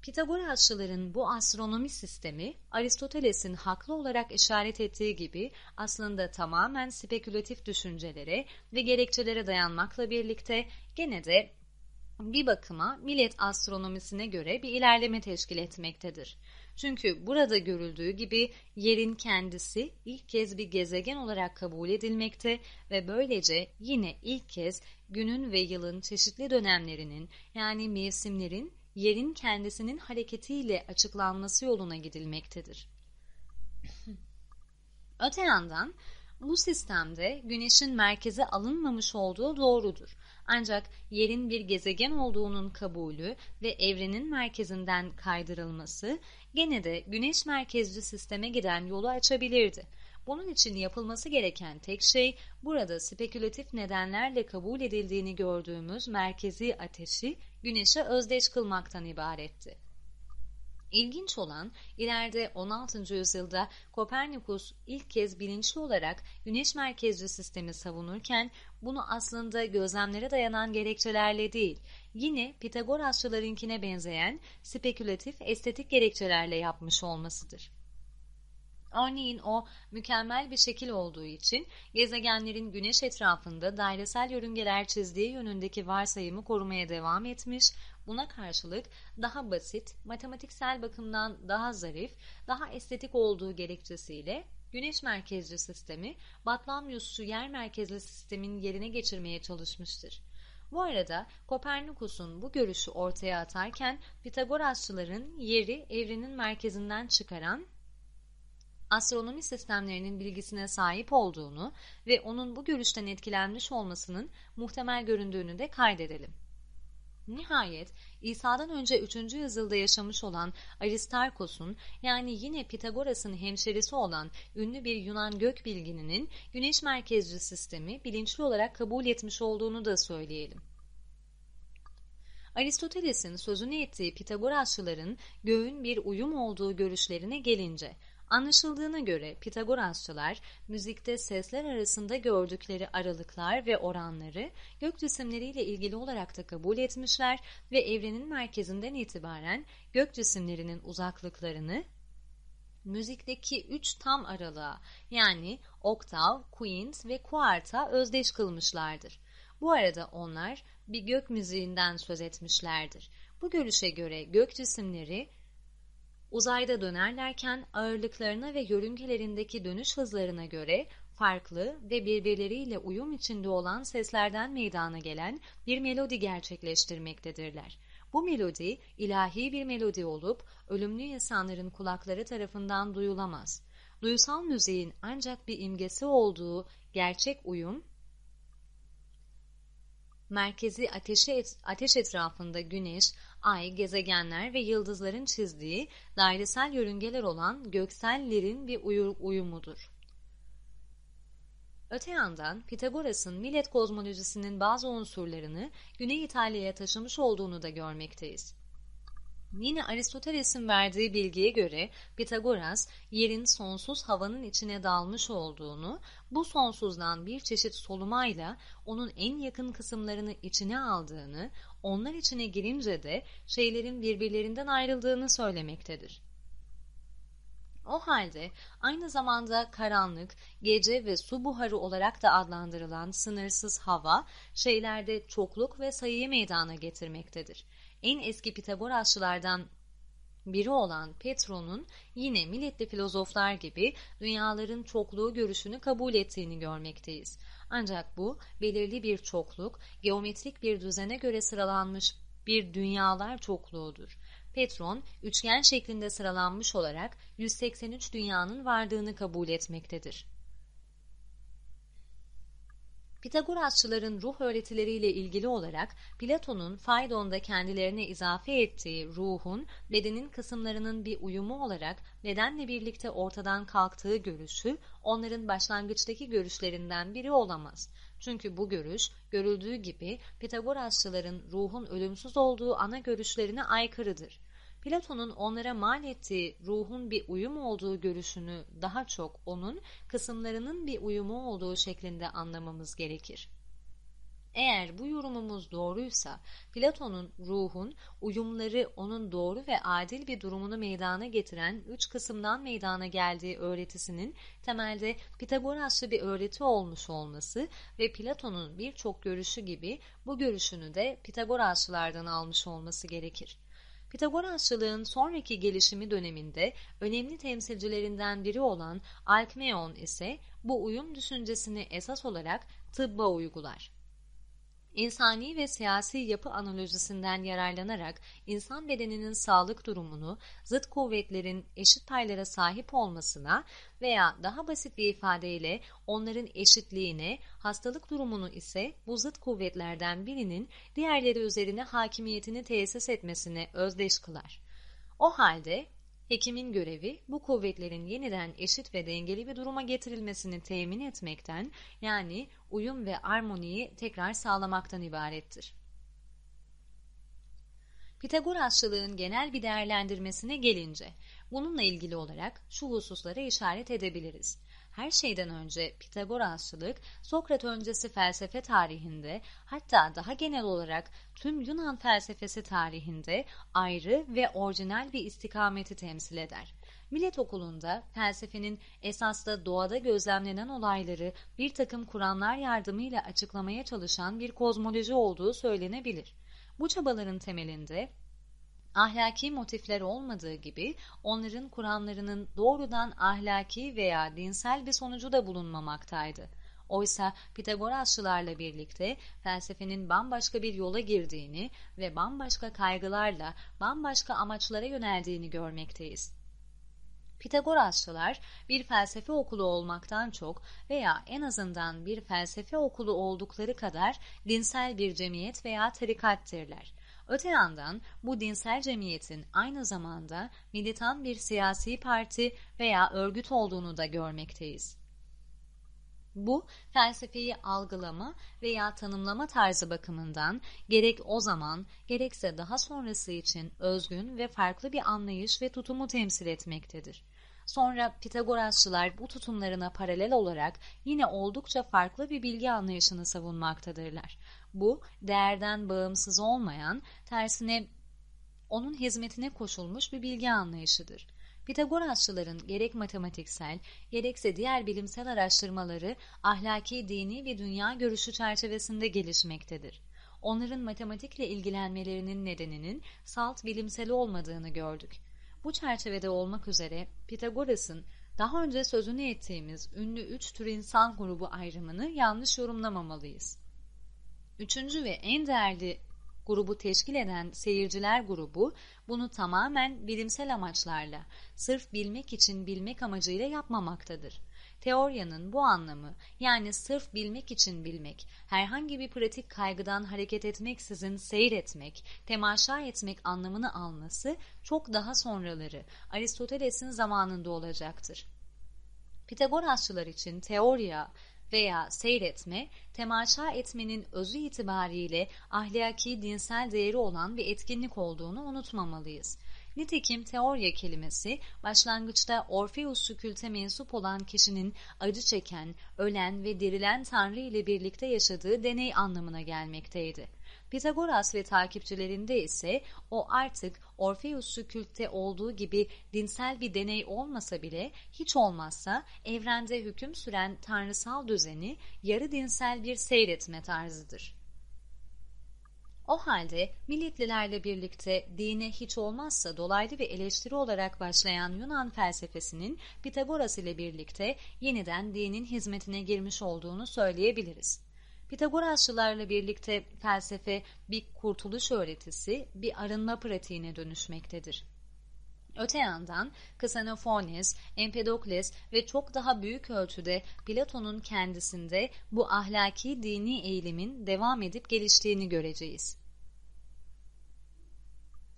Pitagorasçıların bu astronomi sistemi Aristoteles'in haklı olarak işaret ettiği gibi aslında tamamen spekülatif düşüncelere ve gerekçelere dayanmakla birlikte gene de bir bakıma millet astronomisine göre bir ilerleme teşkil etmektedir. Çünkü burada görüldüğü gibi yerin kendisi ilk kez bir gezegen olarak kabul edilmekte ve böylece yine ilk kez günün ve yılın çeşitli dönemlerinin yani mevsimlerin yerin kendisinin hareketiyle açıklanması yoluna gidilmektedir. Öte yandan bu sistemde güneşin merkeze alınmamış olduğu doğrudur. Ancak yerin bir gezegen olduğunun kabulü ve evrenin merkezinden kaydırılması gene de güneş merkezli sisteme giden yolu açabilirdi. Bunun için yapılması gereken tek şey burada spekülatif nedenlerle kabul edildiğini gördüğümüz merkezi ateşi güneşe özdeş kılmaktan ibaretti. İlginç olan ileride 16. yüzyılda Kopernikus ilk kez bilinçli olarak güneş merkezli sistemi savunurken bunu aslında gözlemlere dayanan gerekçelerle değil, yine Pitagorasçılarınkine benzeyen spekülatif estetik gerekçelerle yapmış olmasıdır. Örneğin o mükemmel bir şekil olduğu için gezegenlerin güneş etrafında dairesel yörüngeler çizdiği yönündeki varsayımı korumaya devam etmiş, buna karşılık daha basit, matematiksel bakımdan daha zarif, daha estetik olduğu gerekçesiyle güneş merkezli sistemi Batlamyusçu yer merkezli sistemin yerine geçirmeye çalışmıştır. Bu arada Kopernikus'un bu görüşü ortaya atarken Pitagorasçıların yeri evrenin merkezinden çıkaran astronomi sistemlerinin bilgisine sahip olduğunu ve onun bu görüşten etkilenmiş olmasının muhtemel göründüğünü de kaydedelim. Nihayet İsa'dan önce 3. yüzyılda yaşamış olan Aristarkos'un yani yine Pitagoras'ın hemşerisi olan ünlü bir Yunan gök bilgininin güneş merkezci sistemi bilinçli olarak kabul etmiş olduğunu da söyleyelim. Aristoteles'in sözünü ettiği Pitagorasçıların göğün bir uyum olduğu görüşlerine gelince, Anlaşıldığına göre Pitagorasçılar müzikte sesler arasında gördükleri aralıklar ve oranları gök cisimleriyle ilgili olarak da kabul etmişler ve evrenin merkezinden itibaren gök cisimlerinin uzaklıklarını müzikteki üç tam aralığa yani oktav, quint ve kuarta özdeş kılmışlardır. Bu arada onlar bir gök müziğinden söz etmişlerdir. Bu görüşe göre gök cisimleri Uzayda dönerlerken ağırlıklarına ve yörüngelerindeki dönüş hızlarına göre farklı ve birbirleriyle uyum içinde olan seslerden meydana gelen bir melodi gerçekleştirmektedirler. Bu melodi ilahi bir melodi olup ölümlü insanların kulakları tarafından duyulamaz. Duysal müziğin ancak bir imgesi olduğu gerçek uyum merkezi ateşi et, ateş etrafında güneş, ay, gezegenler ve yıldızların çizdiği dairesel yörüngeler olan göksellerin bir uyumudur. Öte yandan Pitagoras'ın millet kozmolojisinin bazı unsurlarını Güney İtalya'ya taşımış olduğunu da görmekteyiz. Yine Aristoteles'in verdiği bilgiye göre Pitagoras yerin sonsuz havanın içine dalmış olduğunu, bu sonsuzdan bir çeşit solumayla onun en yakın kısımlarını içine aldığını, onlar içine girince de şeylerin birbirlerinden ayrıldığını söylemektedir. O halde aynı zamanda karanlık, gece ve su buharı olarak da adlandırılan sınırsız hava şeylerde çokluk ve sayıyı meydana getirmektedir en eski Pitagorasçılardan biri olan Petron'un yine milletli filozoflar gibi dünyaların çokluğu görüşünü kabul ettiğini görmekteyiz. Ancak bu belirli bir çokluk, geometrik bir düzene göre sıralanmış bir dünyalar çokluğudur. Petron, üçgen şeklinde sıralanmış olarak 183 dünyanın vardığını kabul etmektedir. Pitagorasçıların ruh öğretileriyle ilgili olarak Platon'un Faydon'da kendilerine izafe ettiği ruhun bedenin kısımlarının bir uyumu olarak bedenle birlikte ortadan kalktığı görüşü onların başlangıçtaki görüşlerinden biri olamaz. Çünkü bu görüş görüldüğü gibi Pitagorasçıların ruhun ölümsüz olduğu ana görüşlerine aykırıdır. Platon'un onlara mal ettiği ruhun bir uyum olduğu görüşünü daha çok onun kısımlarının bir uyumu olduğu şeklinde anlamamız gerekir. Eğer bu yorumumuz doğruysa Platon'un ruhun uyumları onun doğru ve adil bir durumunu meydana getiren üç kısımdan meydana geldiği öğretisinin temelde Pitagorasçı bir öğreti olmuş olması ve Platon'un birçok görüşü gibi bu görüşünü de Pitagorasçılardan almış olması gerekir. Pitagorasçılığın sonraki gelişimi döneminde önemli temsilcilerinden biri olan Alkmeon ise bu uyum düşüncesini esas olarak tıbba uygular. İnsani ve siyasi yapı analojisinden yararlanarak insan bedeninin sağlık durumunu zıt kuvvetlerin eşit paylara sahip olmasına veya daha basit bir ifadeyle onların eşitliğine, hastalık durumunu ise bu zıt kuvvetlerden birinin diğerleri üzerine hakimiyetini tesis etmesine özdeş kılar. O halde Hekimin görevi bu kuvvetlerin yeniden eşit ve dengeli bir duruma getirilmesini temin etmekten yani uyum ve armoniyi tekrar sağlamaktan ibarettir. Pitagorasçılığın genel bir değerlendirmesine gelince bununla ilgili olarak şu hususlara işaret edebiliriz. Her şeyden önce Pitagorasçılık, Sokrat öncesi felsefe tarihinde hatta daha genel olarak tüm Yunan felsefesi tarihinde ayrı ve orijinal bir istikameti temsil eder. Millet okulunda felsefenin esasda doğada gözlemlenen olayları bir takım kuramlar yardımıyla açıklamaya çalışan bir kozmoloji olduğu söylenebilir. Bu çabaların temelinde ahlaki motifler olmadığı gibi onların kuramlarının doğrudan ahlaki veya dinsel bir sonucu da bulunmamaktaydı. Oysa Pitagorasçılarla birlikte felsefenin bambaşka bir yola girdiğini ve bambaşka kaygılarla bambaşka amaçlara yöneldiğini görmekteyiz. Pitagorasçılar bir felsefe okulu olmaktan çok veya en azından bir felsefe okulu oldukları kadar dinsel bir cemiyet veya tarikattirler. Öte yandan bu dinsel cemiyetin aynı zamanda militan bir siyasi parti veya örgüt olduğunu da görmekteyiz. Bu felsefeyi algılama veya tanımlama tarzı bakımından gerek o zaman gerekse daha sonrası için özgün ve farklı bir anlayış ve tutumu temsil etmektedir. Sonra Pitagorasçılar bu tutumlarına paralel olarak yine oldukça farklı bir bilgi anlayışını savunmaktadırlar. Bu değerden bağımsız olmayan, tersine onun hizmetine koşulmuş bir bilgi anlayışıdır. Pitagorasçıların gerek matematiksel gerekse diğer bilimsel araştırmaları ahlaki, dini ve dünya görüşü çerçevesinde gelişmektedir. Onların matematikle ilgilenmelerinin nedeninin salt bilimsel olmadığını gördük. Bu çerçevede olmak üzere Pitagoras'ın daha önce sözünü ettiğimiz ünlü üç tür insan grubu ayrımını yanlış yorumlamamalıyız. Üçüncü ve en değerli grubu teşkil eden seyirciler grubu bunu tamamen bilimsel amaçlarla, sırf bilmek için bilmek amacıyla yapmamaktadır. Teoryanın bu anlamı yani sırf bilmek için bilmek, herhangi bir pratik kaygıdan hareket etmeksizin seyretmek, temaşa etmek anlamını alması çok daha sonraları Aristoteles'in zamanında olacaktır. Pitagorasçılar için teorya veya seyretme, temaşa etmenin özü itibariyle ahlaki dinsel değeri olan bir etkinlik olduğunu unutmamalıyız. Nitekim teorya kelimesi başlangıçta Orpheusçu külte mensup olan kişinin acı çeken, ölen ve dirilen Tanrı ile birlikte yaşadığı deney anlamına gelmekteydi. Pitagoras ve takipçilerinde ise o artık Orpheusçu kültte olduğu gibi dinsel bir deney olmasa bile hiç olmazsa evrende hüküm süren tanrısal düzeni yarı dinsel bir seyretme tarzıdır. O halde milletlilerle birlikte dine hiç olmazsa dolaylı bir eleştiri olarak başlayan Yunan felsefesinin Pitagoras ile birlikte yeniden dinin hizmetine girmiş olduğunu söyleyebiliriz. Pitagorasçılarla birlikte felsefe bir kurtuluş öğretisi, bir arınma pratiğine dönüşmektedir. Öte yandan Ksenophones, Empedokles ve çok daha büyük ölçüde Platon'un kendisinde bu ahlaki dini eğilimin devam edip geliştiğini göreceğiz.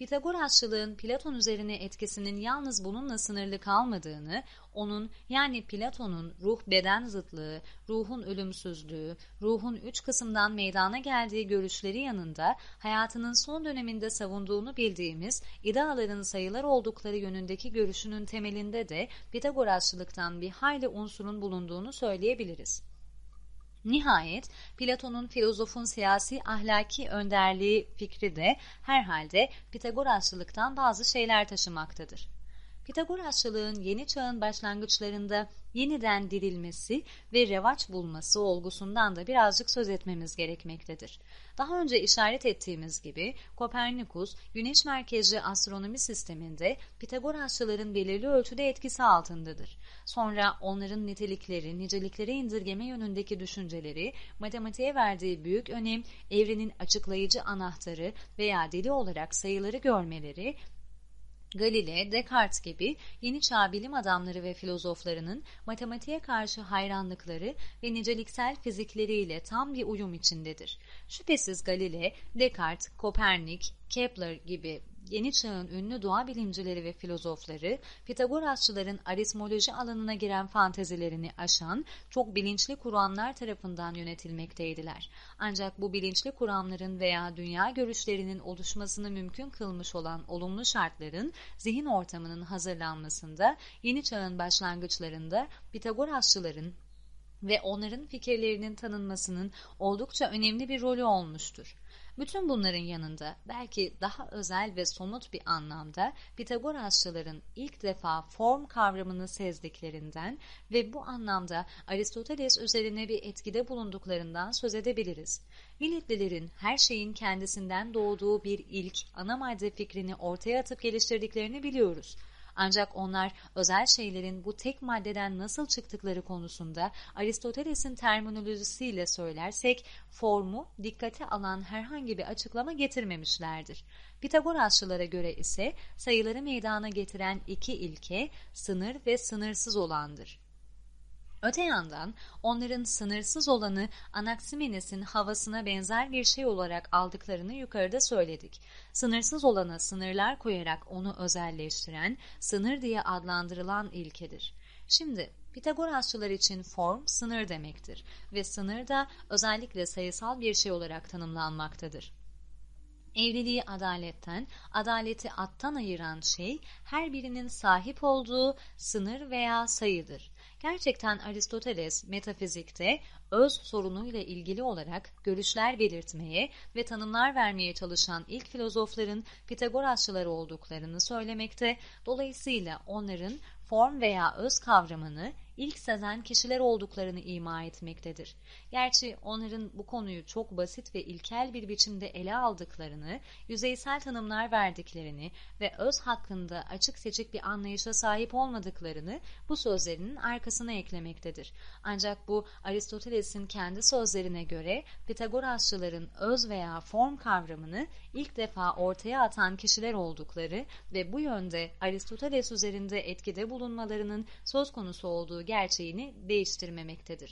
Pitagorasçılığın Platon üzerine etkisinin yalnız bununla sınırlı kalmadığını, onun yani Platon'un ruh-beden zıtlığı, ruhun ölümsüzlüğü, ruhun üç kısımdan meydana geldiği görüşleri yanında hayatının son döneminde savunduğunu bildiğimiz ideaların sayılar oldukları yönündeki görüşünün temelinde de Pitagorasçılıktan bir hayli unsurun bulunduğunu söyleyebiliriz. Nihayet Platon'un filozofun siyasi ahlaki önderliği fikri de herhalde Pitagorasçılıktan bazı şeyler taşımaktadır. Pitagorasçılığın yeni çağın başlangıçlarında yeniden dirilmesi ve revaç bulması olgusundan da birazcık söz etmemiz gerekmektedir. Daha önce işaret ettiğimiz gibi Kopernikus, güneş merkezli astronomi sisteminde Pitagorasçıların belirli ölçüde etkisi altındadır. Sonra onların nitelikleri, nicelikleri indirgeme yönündeki düşünceleri, matematiğe verdiği büyük önem, evrenin açıklayıcı anahtarı veya dili olarak sayıları görmeleri Galile, Descartes gibi yeni çağ bilim adamları ve filozoflarının matematiğe karşı hayranlıkları ve niceliksel fizikleriyle tam bir uyum içindedir. Şüphesiz Galile, Descartes, Kopernik, Kepler gibi yeni çağın ünlü doğa bilimcileri ve filozofları Pitagorasçıların aritmoloji alanına giren fantezilerini aşan çok bilinçli kuramlar tarafından yönetilmekteydiler. Ancak bu bilinçli kuramların veya dünya görüşlerinin oluşmasını mümkün kılmış olan olumlu şartların zihin ortamının hazırlanmasında yeni çağın başlangıçlarında Pitagorasçıların ve onların fikirlerinin tanınmasının oldukça önemli bir rolü olmuştur. Bütün bunların yanında belki daha özel ve somut bir anlamda Pitagorasçıların ilk defa form kavramını sezdiklerinden ve bu anlamda Aristoteles üzerine bir etkide bulunduklarından söz edebiliriz. Milletlilerin her şeyin kendisinden doğduğu bir ilk ana madde fikrini ortaya atıp geliştirdiklerini biliyoruz. Ancak onlar özel şeylerin bu tek maddeden nasıl çıktıkları konusunda Aristoteles'in terminolojisiyle söylersek formu dikkate alan herhangi bir açıklama getirmemişlerdir. Pitagorasçılara göre ise sayıları meydana getiren iki ilke sınır ve sınırsız olandır. Öte yandan onların sınırsız olanı Anaximenes'in havasına benzer bir şey olarak aldıklarını yukarıda söyledik. Sınırsız olana sınırlar koyarak onu özelleştiren, sınır diye adlandırılan ilkedir. Şimdi Pitagorasçılar için form sınır demektir ve sınır da özellikle sayısal bir şey olarak tanımlanmaktadır. Evliliği adaletten, adaleti attan ayıran şey her birinin sahip olduğu sınır veya sayıdır. Gerçekten Aristoteles metafizikte öz sorunuyla ilgili olarak görüşler belirtmeye ve tanımlar vermeye çalışan ilk filozofların Pitagorasçılar olduklarını söylemekte, dolayısıyla onların form veya öz kavramını ilk sezen kişiler olduklarını ima etmektedir. Gerçi onların bu konuyu çok basit ve ilkel bir biçimde ele aldıklarını, yüzeysel tanımlar verdiklerini ve öz hakkında açık seçik bir anlayışa sahip olmadıklarını bu sözlerinin arkasına eklemektedir. Ancak bu Aristoteles'in kendi sözlerine göre Pitagorasçıların öz veya form kavramını ilk defa ortaya atan kişiler oldukları ve bu yönde Aristoteles üzerinde etkide bulunmalarının söz konusu olduğu gerçeğini değiştirmemektedir.